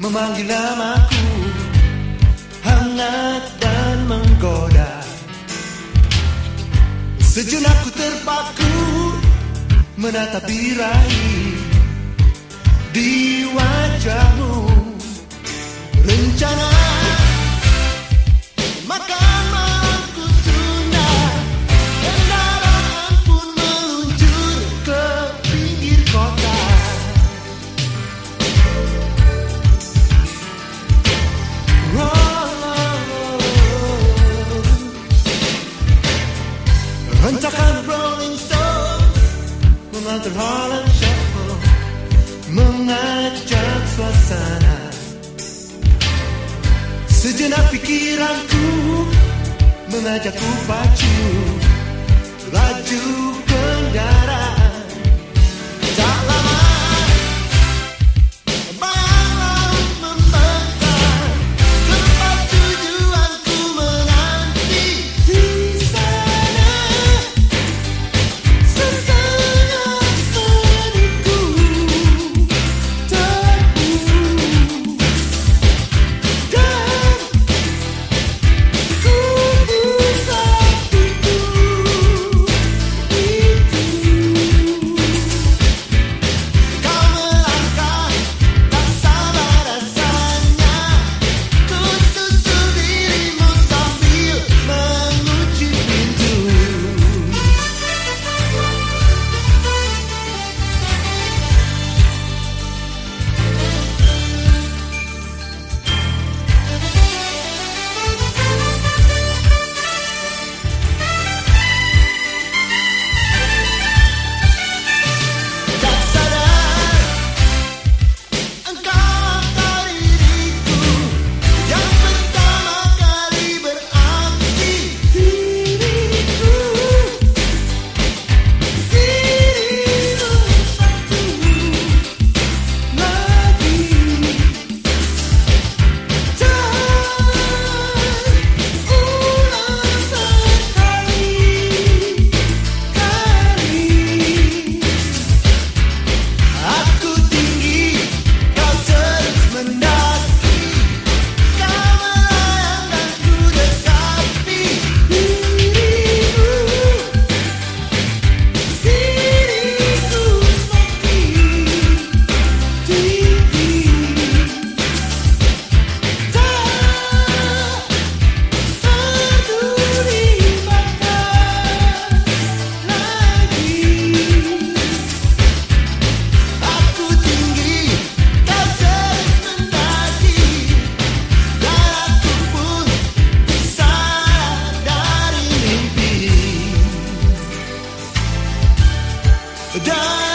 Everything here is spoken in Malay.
memanggil namaku. Hangat dan menggoda. Sejenak ku terpaku. Menatap birahi Di wajahmu. Rencana was the Harlem Shuffle, moonlight jugs for sunrise. Sejenak pikiranku mengajak ku pacu laju kendaraan. die.